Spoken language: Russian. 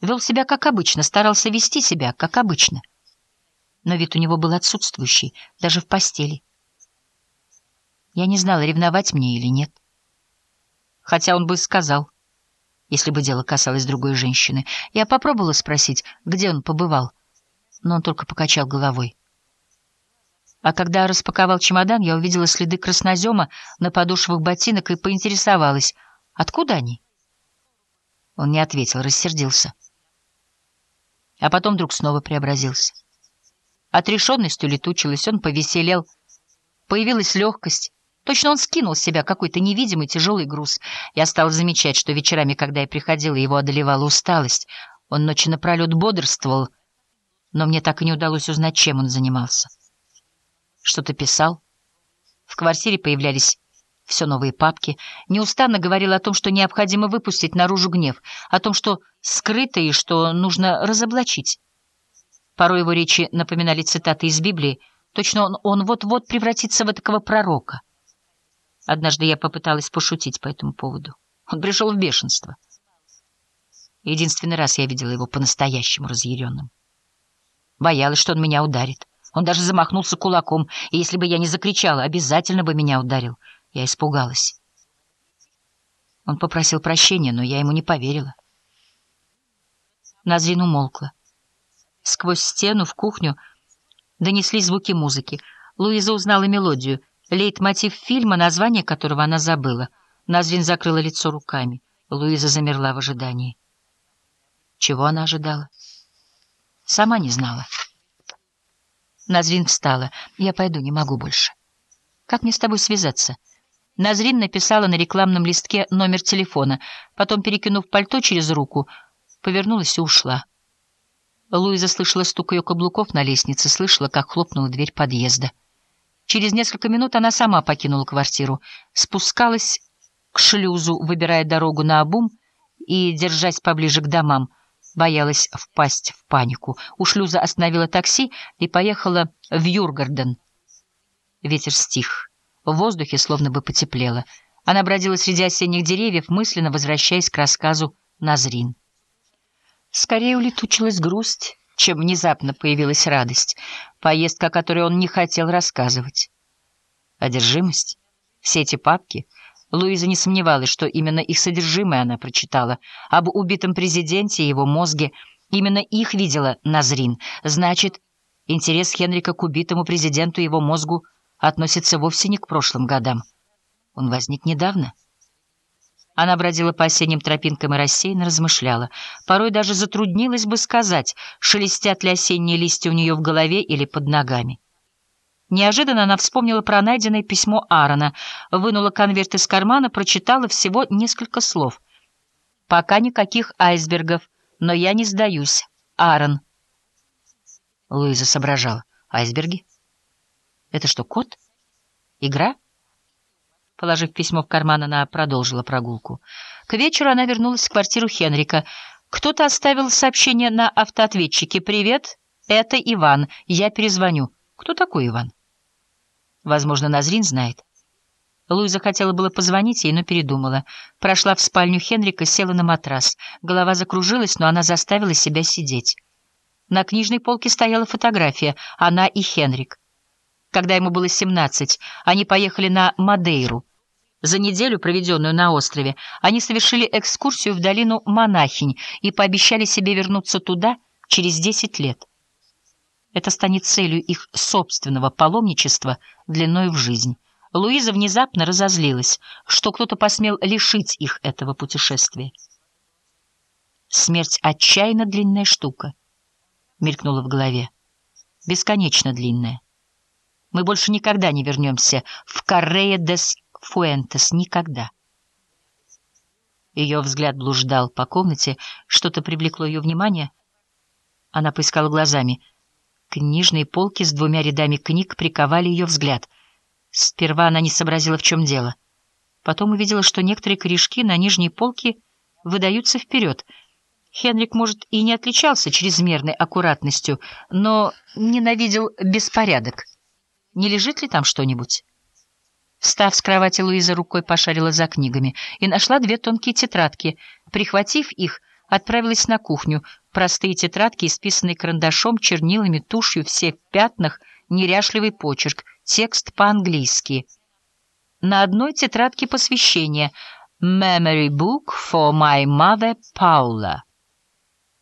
Вел себя как обычно, старался вести себя как обычно. Но вид у него был отсутствующий, даже в постели. Я не знала, ревновать мне или нет. Хотя он бы сказал, если бы дело касалось другой женщины. Я попробовала спросить, где он побывал, но он только покачал головой. А когда распаковал чемодан, я увидела следы краснозема на подошвах ботинок и поинтересовалась, откуда они? Он не ответил, рассердился. А потом вдруг снова преобразился. Отрешенность улетучилась, он повеселел. Появилась легкость. Точно он скинул с себя какой-то невидимый тяжелый груз. Я стал замечать, что вечерами, когда я приходила, его одолевала усталость. Он ночи напролет бодрствовал, но мне так и не удалось узнать, чем он занимался. Что-то писал. В квартире появлялись все новые папки, неустанно говорил о том, что необходимо выпустить наружу гнев, о том, что скрыто и что нужно разоблачить. Порой его речи напоминали цитаты из Библии, точно он, вот-вот превратится в такого пророка. Однажды я попыталась пошутить по этому поводу. Он пришел в бешенство. Единственный раз я видела его по-настоящему разъяренным. Боялась, что он меня ударит. Он даже замахнулся кулаком, и если бы я не закричала, обязательно бы меня ударил. Я испугалась. Он попросил прощения, но я ему не поверила. Назрин умолкла. Сквозь стену в кухню донеслись звуки музыки. Луиза узнала мелодию, лейтмотив фильма, название которого она забыла. Назрин закрыла лицо руками. Луиза замерла в ожидании. Чего она ожидала? Сама не знала. Назрин встала. «Я пойду, не могу больше. Как мне с тобой связаться?» Назрин написала на рекламном листке номер телефона, потом, перекинув пальто через руку, повернулась и ушла. Луиза слышала стук ее каблуков на лестнице, слышала, как хлопнула дверь подъезда. Через несколько минут она сама покинула квартиру, спускалась к шлюзу, выбирая дорогу на обум и, держась поближе к домам, боялась впасть в панику. У шлюза остановила такси и поехала в Юргарден. Ветер стих. В воздухе словно бы потеплело. Она бродила среди осенних деревьев, мысленно возвращаясь к рассказу Назрин. Скорее улетучилась грусть, чем внезапно появилась радость, поездка, о которой он не хотел рассказывать. Одержимость? Все эти папки? Луиза не сомневалась, что именно их содержимое она прочитала. Об убитом президенте и его мозге. Именно их видела Назрин. Значит, интерес Хенрика к убитому президенту и его мозгу — относится вовсе не к прошлым годам. Он возник недавно. Она бродила по осенним тропинкам и рассеянно размышляла. Порой даже затруднилась бы сказать, шелестят ли осенние листья у нее в голове или под ногами. Неожиданно она вспомнила про найденное письмо Аарона, вынула конверт из кармана, прочитала всего несколько слов. «Пока никаких айсбергов, но я не сдаюсь. Аарон». Луиза соображала. «Айсберги?» Это что, кот? Игра? Положив письмо в карман, она продолжила прогулку. К вечеру она вернулась в квартиру Хенрика. Кто-то оставил сообщение на автоответчике. «Привет, это Иван. Я перезвоню». «Кто такой Иван?» Возможно, Назрин знает. Луиза хотела было позвонить ей, но передумала. Прошла в спальню Хенрика, села на матрас. Голова закружилась, но она заставила себя сидеть. На книжной полке стояла фотография. Она и Хенрик. Когда ему было 17, они поехали на Мадейру. За неделю, проведенную на острове, они совершили экскурсию в долину Монахинь и пообещали себе вернуться туда через 10 лет. Это станет целью их собственного паломничества длиной в жизнь. Луиза внезапно разозлилась, что кто-то посмел лишить их этого путешествия. Смерть — отчаянно длинная штука, мелькнула в голове. Бесконечно длинная. Мы больше никогда не вернемся в Каррея дес Фуэнтес. Никогда. Ее взгляд блуждал по комнате, что-то привлекло ее внимание. Она поискала глазами. Книжные полки с двумя рядами книг приковали ее взгляд. Сперва она не сообразила, в чем дело. Потом увидела, что некоторые корешки на нижней полке выдаются вперед. Хенрик, может, и не отличался чрезмерной аккуратностью, но ненавидел беспорядок. Не лежит ли там что-нибудь? Встав с кровати, Луиза рукой пошарила за книгами и нашла две тонкие тетрадки. Прихватив их, отправилась на кухню. Простые тетрадки, исписанные карандашом, чернилами, тушью, все в пятнах, неряшливый почерк, текст по-английски. На одной тетрадке посвящение «Memory Book for my mother Paula».